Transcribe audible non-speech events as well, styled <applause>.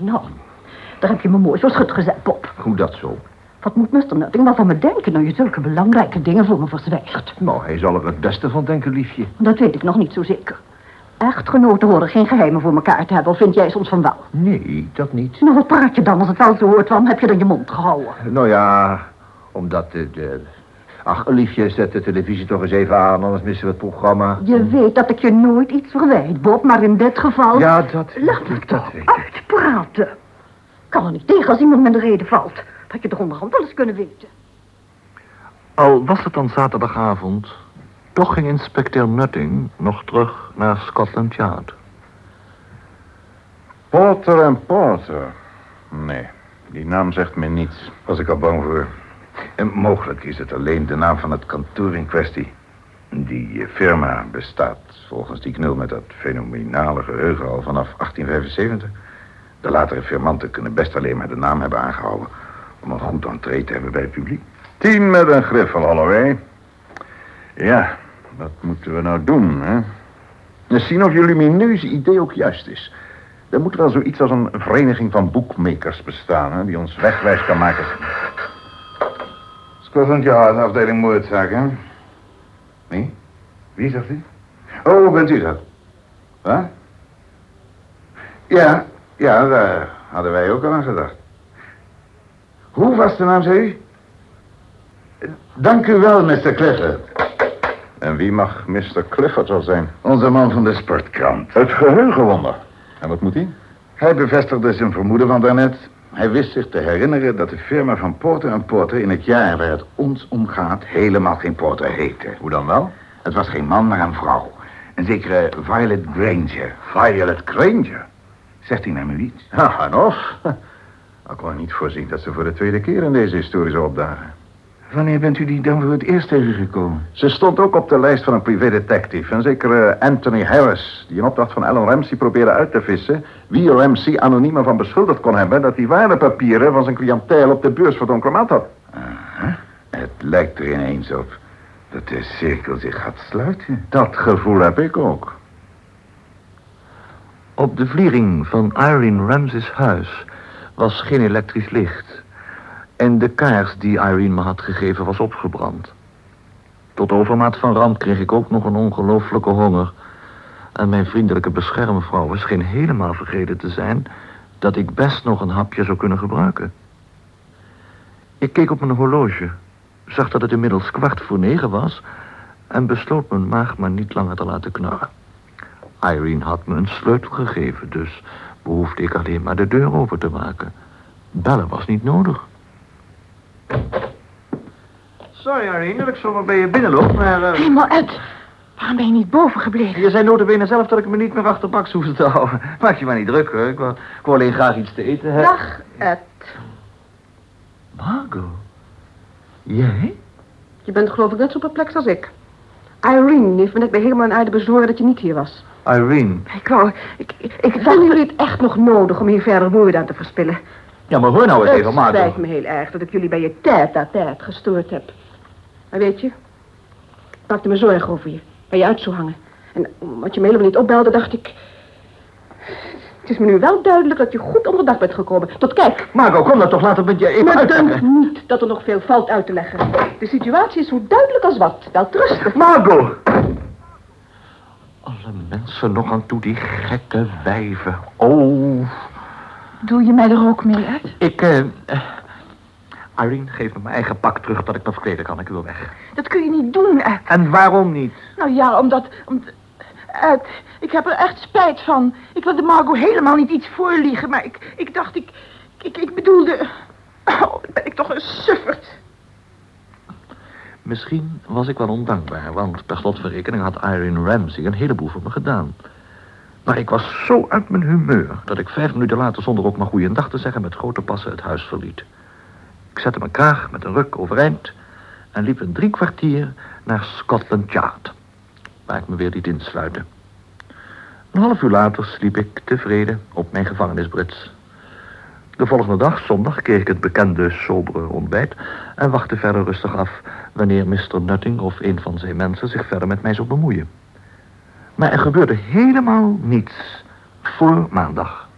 Nou, daar heb je me mooi voor schut gezet, Bob. Hoe dat zo? Wat moet Mr. Nutting wel van me denken... nou je zulke belangrijke dingen voor me verzwijgt? Nou, hij zal er het beste van denken, liefje. Dat weet ik nog niet zo zeker. Echtgenoten horen geen geheimen voor elkaar te hebben, of vind jij soms van wel? Nee, dat niet. Nou, wat praat je dan als het wel zo hoort? Waarom heb je dan je mond gehouden? Nou ja, omdat de... de... Ach, liefje, zet de televisie toch eens even aan, anders missen we het programma. Je weet dat ik je nooit iets verwijt, Bob, maar in dit geval... Ja, dat Laat me ik, dat weet ik. uitpraten. Kan er niet tegen als iemand met de reden valt. Dat had je toch onderhand wel eens kunnen weten. Al was het dan zaterdagavond, toch ging inspecteur Nutting nog terug naar Scotland Yard. Porter en Porter. Nee, die naam zegt me niets. Was ik al bang voor. En mogelijk is het alleen de naam van het kantoor in kwestie. Die eh, firma bestaat volgens die knul met dat fenomenale geheugen al vanaf 1875. De latere firmanten kunnen best alleen maar de naam hebben aangehouden... om een goed entree te hebben bij het publiek. Tien met een griffel, Holloway. Ja, wat moeten we nou doen, hè? En zien of jullie lumineuze idee ook juist is. Er moet wel zoiets als een vereniging van boekmakers bestaan, hè, die ons wegwijs kan maken. Scotland Yard, afdeling moordzaken. Nee? Wie zegt u? Oh, bent u dat? Wat? Ja, ja, daar hadden wij ook al aan gedacht. Hoe was de naam, zei u? Dank u wel, Mr. Clifford. En wie mag Mr. Clifford wel zijn? Onze man van de sportkrant. Het geheugenwonder. En wat moet hij? Hij bevestigde zijn vermoeden van daarnet. Hij wist zich te herinneren dat de firma van Porter en Porter... in het jaar waar het ons om gaat helemaal geen Porter heette. Hoe dan wel? Het was geen man, maar een vrouw. Een zekere Violet Granger. Violet Granger? Zegt hij nou iets? Ja, en of. <laughs> Ik kon niet voorzien dat ze voor de tweede keer in deze historie zou opdagen. Wanneer bent u die dan voor het eerst tegengekomen? Ze stond ook op de lijst van een privédetective. Een zekere Anthony Harris, die in opdracht van Alan Ramsey probeerde uit te vissen... wie Ramsey anoniem ervan beschuldigd kon hebben... dat hij waardepapieren van zijn cliënteel op de beurs Clement had. Het lijkt er ineens op dat de cirkel zich gaat sluiten. Dat gevoel heb ik ook. Op de vliering van Irene Ramsey's huis was geen elektrisch licht. En de kaars die Irene me had gegeven was opgebrand. Tot overmaat van ramp kreeg ik ook nog een ongelooflijke honger. En mijn vriendelijke beschermvrouw scheen helemaal vergeten te zijn... dat ik best nog een hapje zou kunnen gebruiken. Ik keek op mijn horloge, zag dat het inmiddels kwart voor negen was... en besloot mijn maag maar niet langer te laten knorren. Irene had me een sleutel gegeven, dus behoefde ik alleen maar de deur open te maken. Bellen was niet nodig. Sorry, Irene, dat ik zomaar bij je binnenloop, maar... eh, maar Ed, waarom ben je niet boven gebleven? Je zei notabene zelf dat ik me niet meer achterbaks hoefde te houden. <laughs> Maak je maar niet druk, hoor. Ik wou alleen graag iets te eten hebben. Dag, Ed. Margot? Jij? Je bent geloof ik net zo perplex als ik. Irene heeft me net bij helemaal in aarde bezworen dat je niet hier was. Irene. Ik wou... Ik, ik, ik Vinden jullie het echt nog nodig om hier verder woorden aan te verspillen? Ja, maar hoor nou eens even, Het Marco. spijt me heel erg dat ik jullie bij je tijd à tijd gestoord heb. Maar weet je, ik maakte me zorgen over je, waar je uit zou hangen. En omdat je me helemaal niet opbelde, dacht ik... Het is me nu wel duidelijk dat je goed onder dak bent gekomen. Tot kijk, Marco, kom dan toch, het met je even dunkt uitleggen. niet dat er nog veel valt uit te leggen. De situatie is zo duidelijk als wat. Wel trustig. Marco! Alle mensen nog aan toe, die gekke wijven. Oh, Doe je mij er ook mee, Ed? ik... eh, eh, Irene, geef me mijn eigen pak terug dat ik me verkleden kan. Ik wil weg. Dat kun je niet doen, Ed. En waarom niet? Nou ja, omdat... om- Ed, ik heb er echt spijt van. Ik wilde Margot helemaal niet iets voorliegen, maar ik, ik dacht, ik, ik, ik bedoelde... Oh, ben ik toch een sufferd. Misschien was ik wel ondankbaar, want per slotverrekening had Irene Ramsey een heleboel voor me gedaan. Maar ik was zo uit mijn humeur dat ik vijf minuten later zonder ook maar goeiedag te zeggen met grote passen het huis verliet. Ik zette mijn kraag met een ruk overeind en liep een drie kwartier naar Scotland Yard, waar ik me weer liet insluiten. Een half uur later sliep ik tevreden op mijn gevangenisbrits. De volgende dag, zondag, kreeg ik het bekende sobere ontbijt en wachtte verder rustig af wanneer Mr. Nutting of een van zijn mensen zich verder met mij zou bemoeien. Maar er gebeurde helemaal niets voor maandag.